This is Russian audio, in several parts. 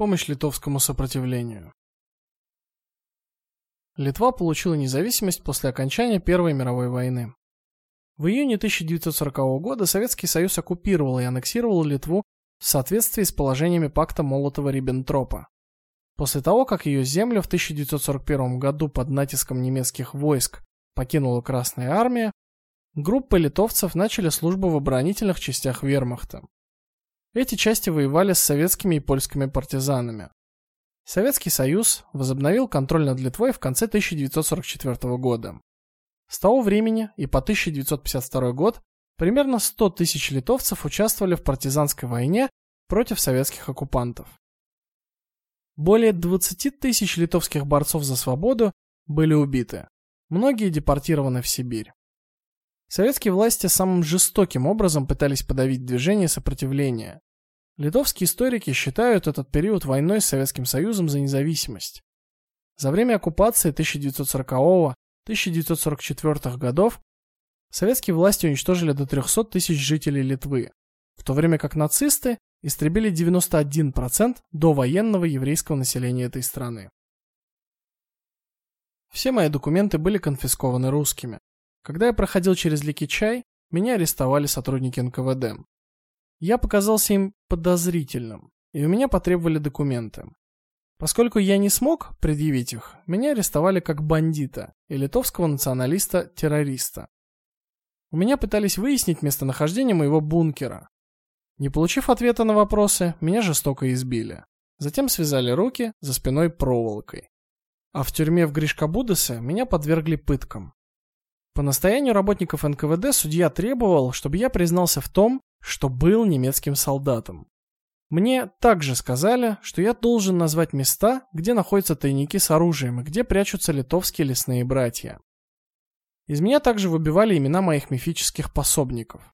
Помощь литовскому сопротивлению. Литва получила независимость после окончания Первой мировой войны. В июне 1940 года Советский Союз оккупировал и аннексировал Литву в соответствии с положениями пакта Молотова-Риббентропа. После того, как ее землю в 1941 году под натиском немецких войск покинула Красная армия, группы литовцев начали службу в оборонительных частях Вермахта. Эти части воевали с советскими и польскими партизанами. Советский Союз возобновил контроль над Литвой в конце 1944 года. С того времени и по 1952 год примерно 100 тысяч литовцев участвовали в партизанской войне против советских оккупантов. Более 20 тысяч литовских борцов за свободу были убиты. Многие депортированы в Сибирь. Советские власти самым жестоким образом пытались подавить движение сопротивления. Литовские историки считают этот период войной с Советским Союзом за независимость. За время оккупации 1940-1944 годов советские власти уничтожили до 300 тысяч жителей Литвы, в то время как нацисты истребили 91% до военного еврейского населения этой страны. Все мои документы были конфискованы русскими. Когда я проходил через Ликичай, меня арестовали сотрудники НКВД. Я показался им подозрительным, и у меня потребовали документы. Поскольку я не смог предъявить их, меня арестовали как бандита и литовского националиста-террориста. У меня пытались выяснить местонахождение моего бункера, не получив ответа на вопросы, меня жестоко избили. Затем связали руки за спиной проволокой. А в тюрьме в Гришкабудесе меня подвергли пыткам. По настоянию работников НКВД судья требовал, чтобы я признался в том, что был немецким солдатом. Мне также сказали, что я должен назвать места, где находятся тайники с оружием и где прячутся литовские лесные братья. Из меня также выбивали имена моих мифических пособников.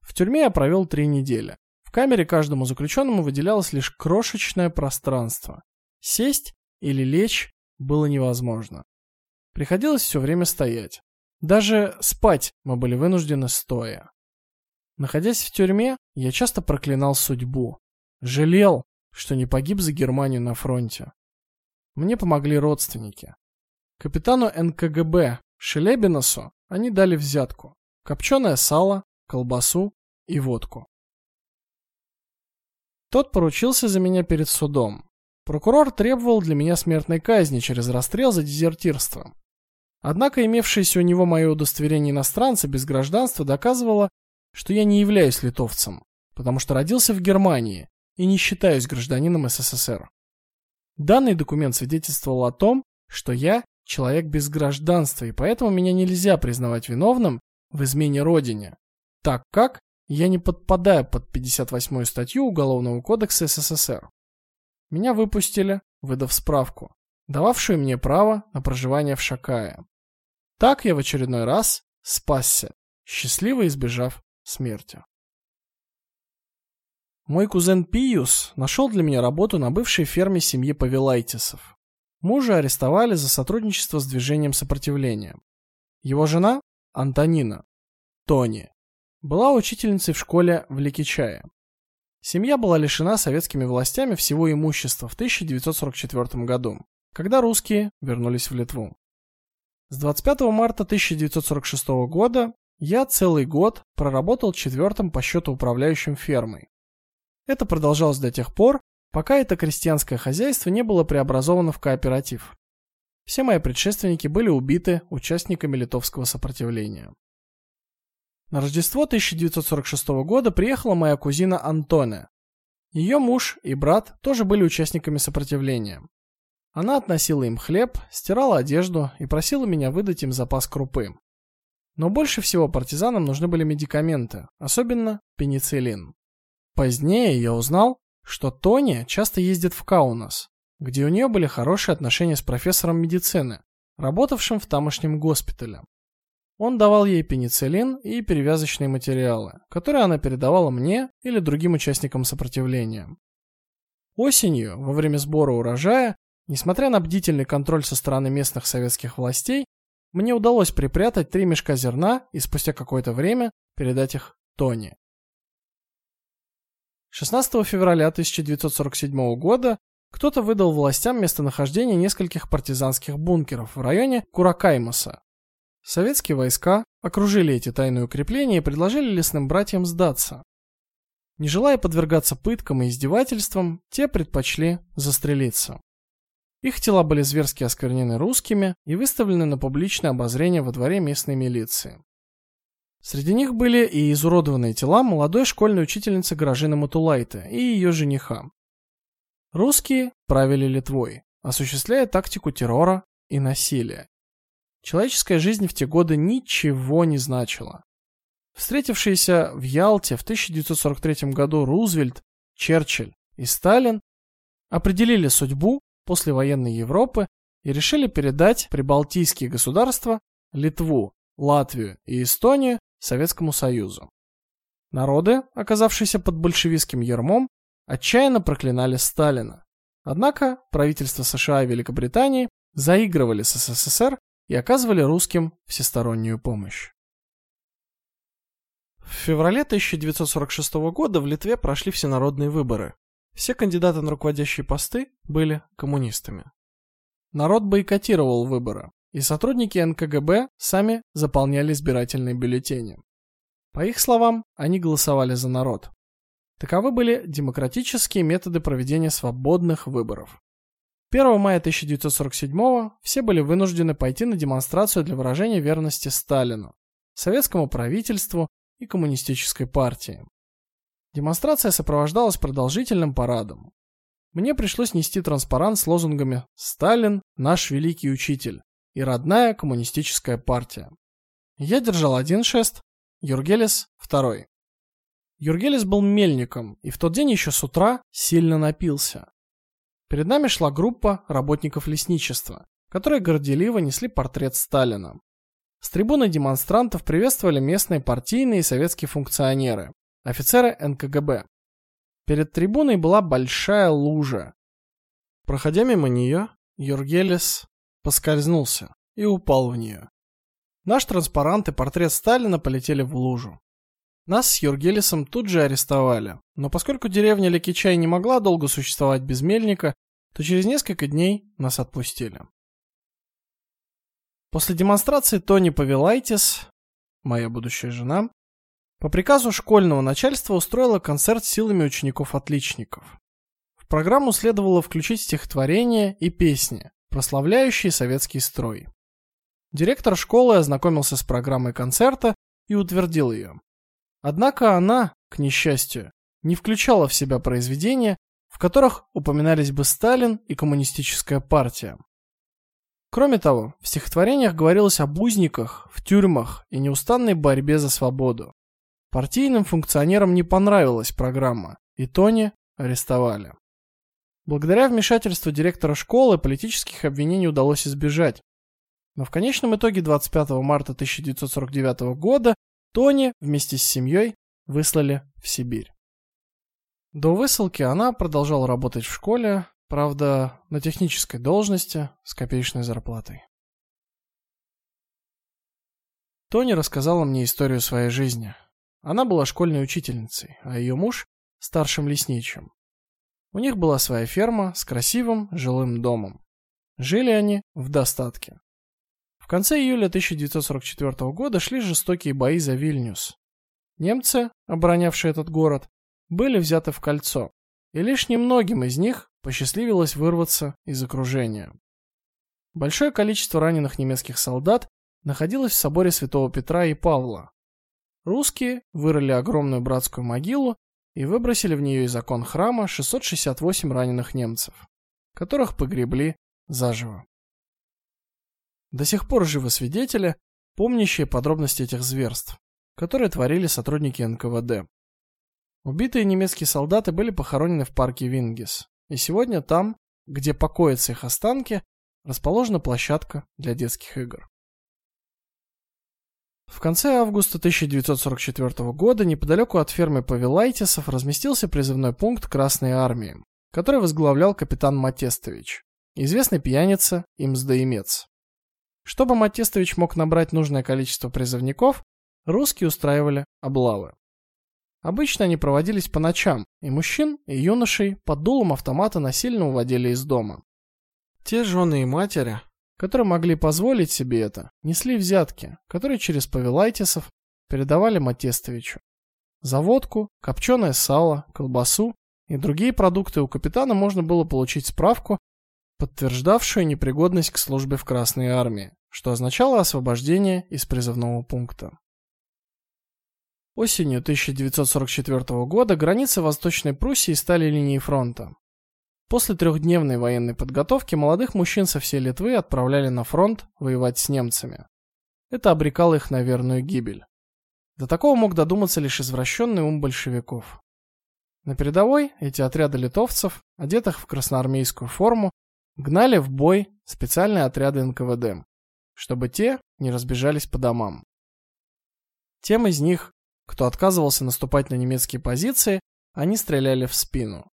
В тюрьме я провел три недели. В камере каждому заключенному выделялось лишь крошечное пространство. Сесть или лечь было невозможно. Приходилось все время стоять. Даже спать мы были вынуждены стоя. Находясь в тюрьме, я часто проклинал судьбу. Жалел, что не погиб за Германию на фронте. Мне помогли родственники. Капитану НКГБ Шелебиносу они дали взятку: копченое сало, колбасу и водку. Тот поручился за меня перед судом. Прокурор требовал для меня смертной казни через расстрел за дезертирство. Однако имевшееся у него мое удостоверение иностранца без гражданства доказывало, что я не являюсь литовцем, потому что родился в Германии и не считаюсь гражданином СССР. Данный документ свидетельствовал о том, что я человек без гражданства, и поэтому меня нельзя признавать виновным в измене родине, так как я не подпадаю под 58-ю статью Уголовного кодекса СССР. Меня выпустили, выдав справку, дававшую мне право на проживание в Шакае. Так я в очередной раз спасся, счастливо избежав смерти. Мой кузен Пиус нашел для меня работу на бывшей ферме семьи Павелайтисов. Мужа арестовали за сотрудничество с движением сопротивления. Его жена Антонина, Тони, была учительницей в школе в Ликичае. Семья была лишена советскими властями всего имущества в 1944 году, когда русские вернулись в Литву. С 25 марта 1946 года я целый год проработал четвертым по счету управляющим фермой. Это продолжалось до тех пор, пока это крестьянское хозяйство не было преобразовано в кооператив. Все мои предшественники были убиты участниками литовского сопротивления. На Рождество 1946 года приехала моя кузина Антоне. Ее муж и брат тоже были участниками сопротивления. Она относила им хлеб, стирала одежду и просила меня выдать им запас крупы. Но больше всего партизанам нужны были медикаменты, особенно пенициллин. Позднее я узнал, что Тони часто ездит в Каунас, где у нее были хорошие отношения с профессором медицины, работавшим в тамошнем госпитале. Он давал ей пенициллин и перевязочные материалы, которые она передавала мне или другим участникам сопротивления. Осенью, во время сбора урожая, несмотря на бдительный контроль со стороны местных советских властей, мне удалось припрятать три мешка зерна и спустя какое-то время передать их Тони. 16 февраля 1947 года кто-то выдал властям местонахождение нескольких партизанских бункеров в районе Куракаймаса. Советские войска окружили эти тайные укрепления и предложили лесным братьям сдаться. Не желая подвергаться пыткам и издевательствам, те предпочли застрелиться. Их тела были зверски осквернены русскими и выставлены на публичное обозрение во дворе местной милиции. Среди них были и изуродованные тела молодой школьной учительницы Гражины Матулайта и ее жениха. Русские правили Литвой, осуществляя тактику террора и насилия. Человеческая жизнь в те годы ничего не значила. Встретившиеся в Ялте в 1943 году Рузвельт, Черчилль и Сталин определили судьбу послевоенной Европы и решили передать прибалтийские государства, Литву, Латвию и Эстонию Советскому Союзу. Народы, оказавшиеся под большевистским ярмом, отчаянно проклинали Сталина. Однако правительства США и Великобритании заигрывали с СССР и оказывали русским всестороннюю помощь. В феврале 1946 года в Литве прошли всенародные выборы. Все кандидаты на руководящие посты были коммунистами. Народ бойкотировал выборы, и сотрудники НКГБ сами заполняли избирательные бюллетени. По их словам, они голосовали за народ. Таковы были демократические методы проведения свободных выборов. 1 мая 1947 все были вынуждены пойти на демонстрацию для выражения верности Сталину, советскому правительству и коммунистической партии. Демонстрация сопровождалась продолжительным парадом. Мне пришлось нести транспарант с лозунгами «Сталин – наш великий учитель» и «Родная коммунистическая партия». Я держал один шест, Юргелис – второй. Юргелис был мельником и в тот день еще с утра сильно напился. Перед нами шла группа работников лесничества, которые горделиво несли портрет Сталина. С трибуны демонстрантов приветствовали местные партийные и советские функционеры, офицеры НКГБ. Перед трибуной была большая лужа. Проходя мимо нее, Юргелис поскользнулся и упал в нее. Наш транспарант и портрет Сталина полетели в лужу. Нас с Юргелисом тут же арестовали, но поскольку деревня Лекичай не могла долго существовать без мельника, то через несколько дней нас отпустили. После демонстрации Тони Павелайтис, моя будущая жена, по приказу школьного начальства устроила концерт силами учеников-отличников. В программу следовало включить стихотворения и песни, прославляющие советский строй. Директор школы ознакомился с программой концерта и утвердил ее. Однако она, к несчастью, не включала в себя произведения, в которых упоминались бы Сталин и коммунистическая партия. Кроме того, в стихотворениях говорилось об узниках в тюрьмах и неустанной борьбе за свободу. Партийным функционерам не понравилась программа, и Тони арестовали. Благодаря вмешательству директора школы политических обвинений удалось избежать. Но в конечном итоге 25 марта 1949 года Тони вместе с семьей выслали в Сибирь. До высылки она продолжала работать в школе, правда, на технической должности с копеечной зарплатой. Тони рассказала мне историю своей жизни. Она была школьной учительницей, а ее муж старшим лесничим. У них была своя ферма с красивым жилым домом. Жили они в достатке. В конце июля 1944 года шли жестокие бои за Вильнюс. Немцы, оборонявшие этот город, были взяты в кольцо, и лишь немногим из них посчастливилось вырваться из окружения. Большое количество раненых немецких солдат находилось в соборе Святого Петра и Павла, Русские вырыли огромную братскую могилу и выбросили в нее из окон храма 668 раненых немцев, которых погребли заживо. До сих пор живы свидетели, помнящие подробности этих зверств, которые творили сотрудники НКВД. Убитые немецкие солдаты были похоронены в парке Вингис, и сегодня там, где покоятся их останки, расположена площадка для детских игр. В конце августа 1944 года неподалеку от фермы Павелайтисов разместился призывной пункт Красной армии, который возглавлял капитан Матестович, известный пьяница и мздоимец. Чтобы Матестович мог набрать нужное количество призывников, русские устраивали облавы. Обычно они проводились по ночам, и мужчин, и юношей под дулом автомата насильно уводили из дома. Те жены и матери, которые могли позволить себе это, несли взятки, которые через Павелайтисов передавали Матестовичу. За водку, копченое сало, колбасу и другие продукты у капитана можно было получить справку, подтверждавшую непригодность к службе в Красной армии, что означало освобождение из призывного пункта. Осенью 1944 года границы Восточной Пруссии стали линией фронта. После трехдневной военной подготовки молодых мужчин со всей Литвы отправляли на фронт воевать с немцами. Это обрекало их на верную гибель. До такого мог додуматься лишь извращенный ум большевиков. На передовой эти отряды литовцев, одетых в красноармейскую форму, гнали в бой специальные отряды НКВД, чтобы те не разбежались по домам. Тем из них, кто отказывался наступать на немецкие позиции, они стреляли в спину.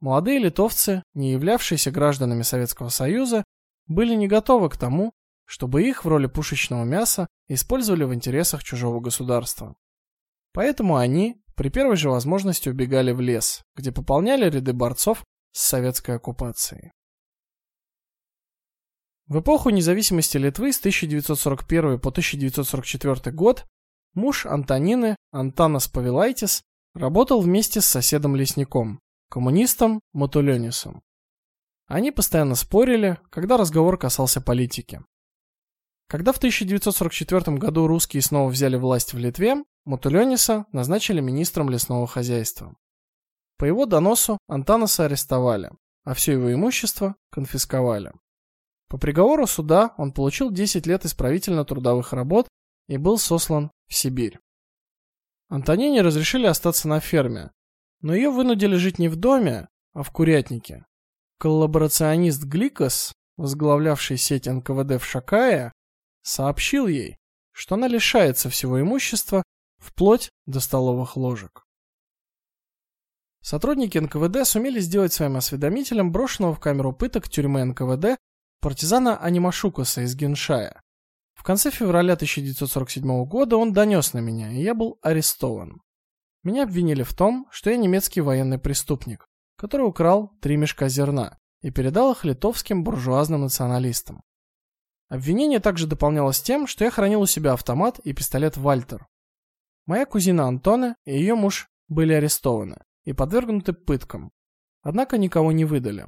Молодые литовцы, не являвшиеся гражданами Советского Союза, были не готовы к тому, чтобы их в роли пушечного мяса использовали в интересах чужого государства. Поэтому они при первой же возможности убегали в лес, где пополняли ряды борцов с советской оккупацией. В эпоху независимости Литвы с 1941 по 1944 год муж Антонины, Антанас Павелайтис, работал вместе с соседом-лесником, коммунистом Матулёнисом. Они постоянно спорили, когда разговор касался политики. Когда в 1944 году русские снова взяли власть в Литве, Матулёниса назначили министром лесного хозяйства. По его доносу Антанаса арестовали, а все его имущество конфисковали. По приговору суда он получил 10 лет исправительно-трудовых работ и был сослан в Сибирь. Антонине разрешили остаться на ферме, но ее вынудили жить не в доме, а в курятнике. Коллаборационист Гликос, возглавлявший сеть НКВД в Шакае, сообщил ей, что она лишается всего имущества вплоть до столовых ложек. Сотрудники НКВД сумели сделать своим осведомителем брошенного в камеру пыток тюрьмы НКВД партизана Анимашукаса из Геншая. В конце февраля 1947 года он донес на меня, и я был арестован. Меня обвинили в том, что я немецкий военный преступник, который украл три мешка зерна и передал их литовским буржуазным националистам. Обвинение также дополнялось тем, что я хранил у себя автомат и пистолет Вальтер. Моя кузина Антона и ее муж были арестованы и подвергнуты пыткам. Однако никого не выдали.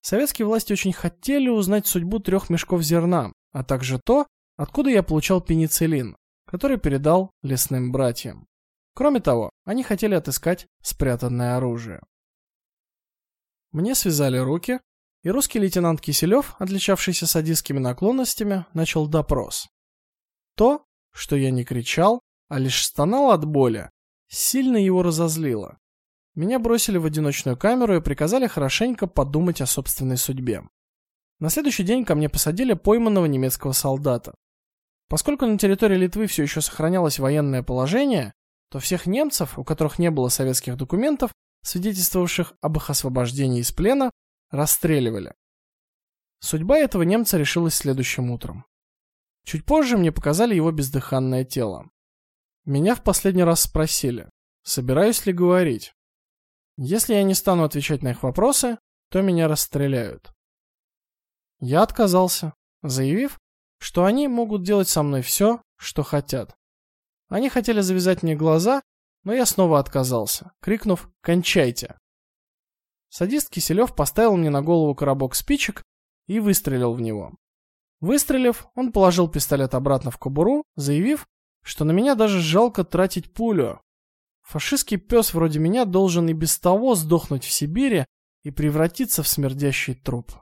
Советские власти очень хотели узнать судьбу трех мешков зерна, а также то, откуда я получал пенициллин, который передал лесным братьям. Кроме того, они хотели отыскать спрятанное оружие. Мне связали руки, и русский лейтенант Киселев, отличавшийся садистскими наклонностями, начал допрос. То, что я не кричал, а лишь стонал от боли, сильно его разозлило. Меня бросили в одиночную камеру и приказали хорошенько подумать о собственной судьбе. На следующий день ко мне посадили пойманного немецкого солдата. Поскольку на территории Литвы все еще сохранялось военное положение, то всех немцев, у которых не было советских документов, свидетельствовавших об их освобождении из плена, расстреливали. Судьба этого немца решилась следующим утром. Чуть позже мне показали его бездыханное тело. Меня в последний раз спросили, собираюсь ли говорить. Если я не стану отвечать на их вопросы, то меня расстреляют. Я отказался, заявив, что они могут делать со мной все, что хотят. Они хотели завязать мне глаза, но я снова отказался, крикнув «Кончайте!». Садист Киселев поставил мне на голову коробок спичек и выстрелил в него. Выстрелив, он положил пистолет обратно в кобуру, заявив, что на меня даже жалко тратить пулю. Фашистский пес вроде меня должен и без того сдохнуть в Сибири и превратиться в смердящий труп.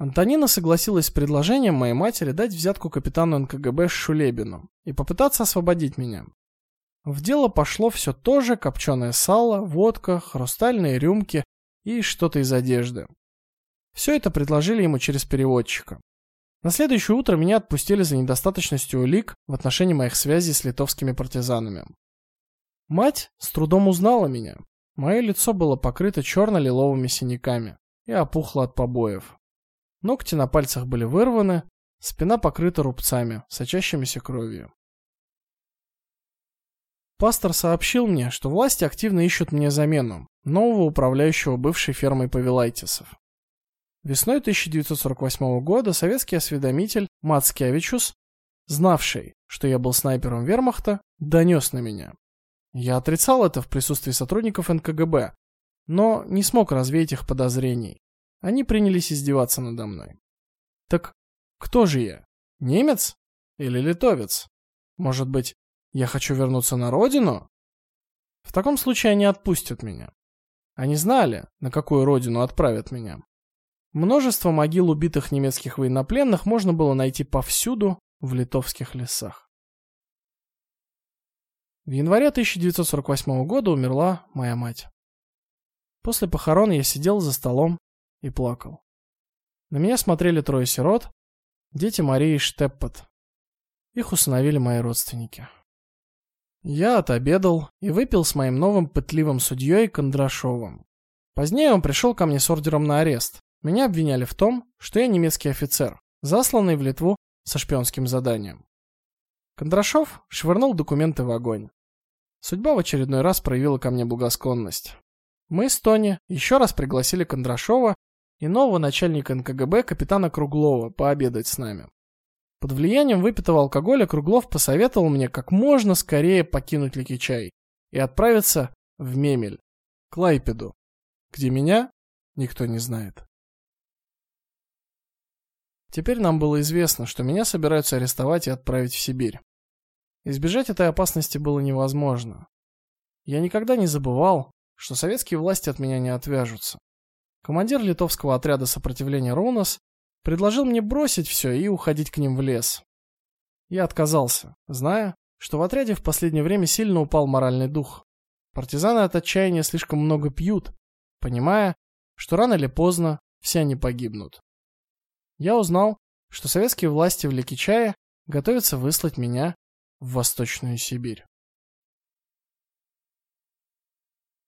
Антонина согласилась с предложением моей матери дать взятку капитану НКГБ Шулебину и попытаться освободить меня. В дело пошло все то же копченое сало, водка, хрустальные рюмки и что-то из одежды. Все это предложили ему через переводчика. На следующее утро меня отпустили за недостаточностью улик в отношении моих связей с литовскими партизанами. Мать с трудом узнала меня. Мое лицо было покрыто черно-лиловыми синяками и опухло от побоев. Ногти на пальцах были вырваны, спина покрыта рубцами, сочащимися кровью. Пастор сообщил мне, что власти активно ищут мне замену, нового управляющего бывшей фермой Павелайтисов. Весной 1948 года советский осведомитель Мацкевичус, знавший, что я был снайпером Вермахта, донес на меня. Я отрицал это в присутствии сотрудников НКГБ, но не смог развеять их подозрений. Они принялись издеваться надо мной. Так кто же я? Немец или литовец? Может быть, я хочу вернуться на родину? В таком случае они отпустят меня. Они знали, на какую родину отправят меня. Множество могил убитых немецких военнопленных можно было найти повсюду в литовских лесах. В январе 1948 года умерла моя мать. После похорон я сидел за столом и плакал. На меня смотрели трое сирот, дети Марии Штеппот. Их усыновили мои родственники. Я отобедал и выпил с моим новым пытливым судьей Кондрашовым. Позднее он пришел ко мне с ордером на арест. Меня обвиняли в том, что я немецкий офицер, засланный в Литву со шпионским заданием. Кондрашов швырнул документы в огонь. Судьба в очередной раз проявила ко мне благосклонность. Мы с Тони еще раз пригласили Кондрашова и нового начальника НКГБ капитана Круглова пообедать с нами. Под влиянием выпитого алкоголя Круглов посоветовал мне как можно скорее покинуть Ликичай и отправиться в Мемель, Клайпеду, где меня никто не знает. Теперь нам было известно, что меня собираются арестовать и отправить в Сибирь. Избежать этой опасности было невозможно. Я никогда не забывал, что советские власти от меня не отвяжутся. Командир литовского отряда сопротивления Рунас предложил мне бросить все и уходить к ним в лес. Я отказался, зная, что в отряде в последнее время сильно упал моральный дух. Партизаны от отчаяния слишком много пьют, понимая, что рано или поздно все они погибнут. Я узнал, что советские власти в Ликичае готовятся выслать меня в Восточную Сибирь.